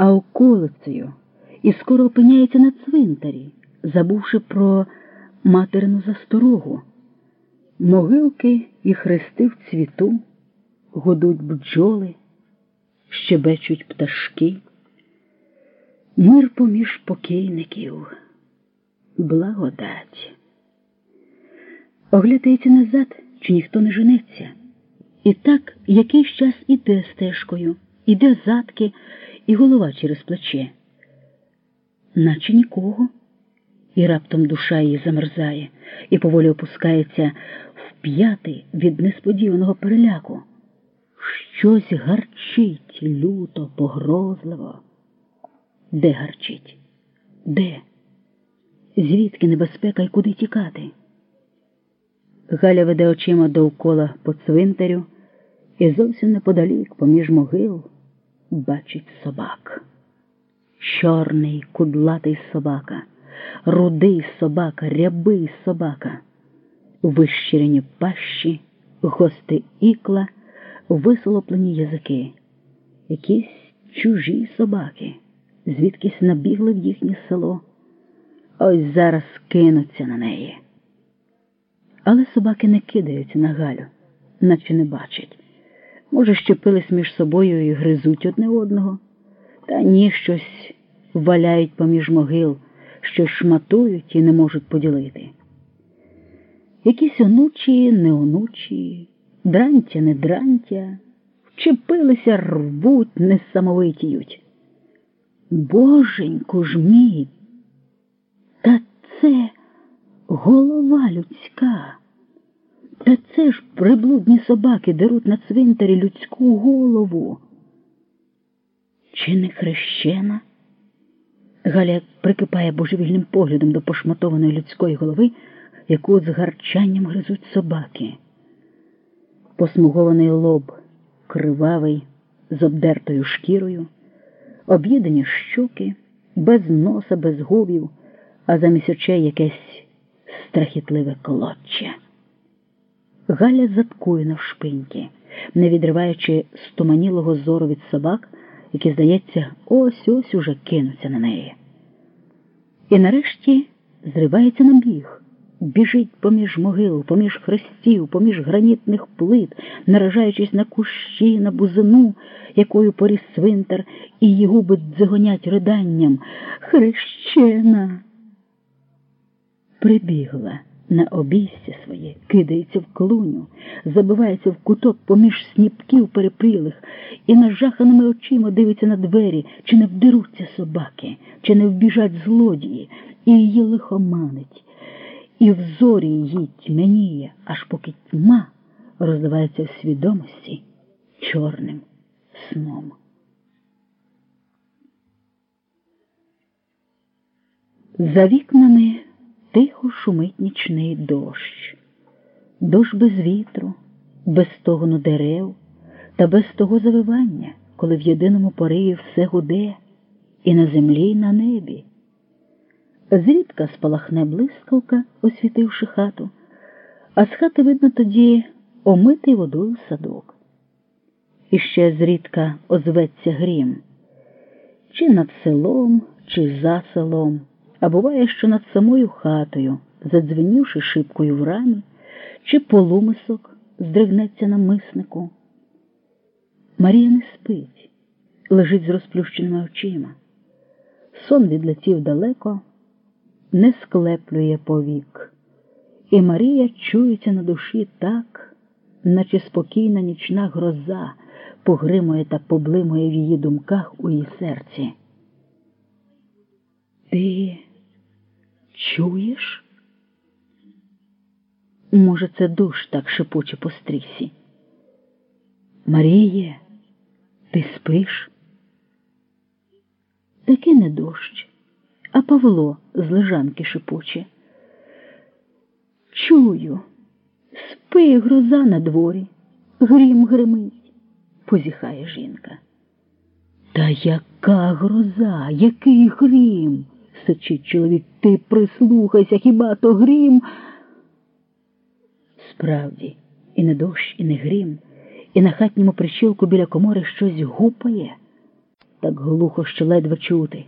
а околицею і скоро опиняється на цвинтарі, забувши про материну засторогу. Могилки і хрести в цвіту, годуть бджоли, щебечуть пташки, мир поміж покійників, благодать. Оглядається назад, чи ніхто не женеться. І так якийсь час іде стежкою, іде задки, і голова через плече. Наче нікого. І раптом душа її замерзає і поволі опускається в п'ятий від несподіваного переляку. Щось гарчить люто, погрозливо. Де гарчить? Де? Звідки небезпека і куди тікати? Галя веде очима довкола по цвинтарю і зовсім неподалік, поміж могил, бачить собак. Чорний кудлатий собака, рудий собака, рябий собака, вищирені пащі, гости ікла, висолоплені язики, якісь чужі собаки, звідкись набігли в їхнє село. Ось зараз кинуться на неї. Але собаки не кидаються на Галю, наче не бачать. Може, щепились між собою і гризуть одне одного, та ні щось валяють поміж могил, що шматують і не можуть поділити. Якісь онучі, не онучі, дрантя, не дрантя, вчепилися, рвуть, несамовитіють. Боженьку ж мій, та це голова людська. Та це ж приблудні собаки деруть на цвинтарі людську голову. Чи не хрещена? Галя прикипає божевільним поглядом до пошматованої людської голови, яку з гарчанням гризуть собаки. Посмугований лоб, кривавий, з обдертою шкірою, об'їдені щоки, без носа, без губів, а замість очей якесь страхітливе колодче. Галя заткує навшпиньки, не відриваючи стоманілого зору від собак, які, здається, ось ось уже кинуться на неї. І нарешті зривається на біг, біжить поміж могил, поміж хрестів, поміж гранітних плит, наражаючись на кущі, на бузину, якою поріс свинтер, і її губи дзигонять риданням. Хрещена. Прибігла на обійстя своє, кидається в клуню, забивається в куток поміж сніпків перепрілих і нажаханими очима дивиться на двері, чи не вдеруться собаки, чи не вбіжать злодії, і її лихоманить, і в зорі її тьмяніє, аж поки тьма розливається в свідомості чорним сном. За вікнами тихо шумить нічний дощ, дощ без вітру, без стогону дерев та без того завивання, коли в єдиному пориві все гуде і на землі, і на небі. Зрідка спалахне блискавка, освітивши хату, а з хати видно тоді омитий водою садок. І ще зрідка озветься грім, чи над селом, чи за селом а буває, що над самою хатою, задзвенівши шибкою в рамі, чи полумисок здригнеться на миснику. Марія не спить, лежить з розплющеними очима. Сон відлетів далеко, не склеплює повік, і Марія чується на душі так, наче спокійна нічна гроза погримує та поблимує в її думках у її серці. Ти Чуєш? Може, це дощ так шепоче по стрісі. Маріє, ти спиш? Таки не дощ, а Павло з лежанки шепоче. Чую, спи гроза на дворі, грім гримить, позіхає жінка. Та яка гроза, який грім? Сичить чоловік, ти прислухайся, хіба то грім? Справді, і не дощ, і не грім, і на хатньому причілку біля комори щось гупає. так глухо, що ледве чути.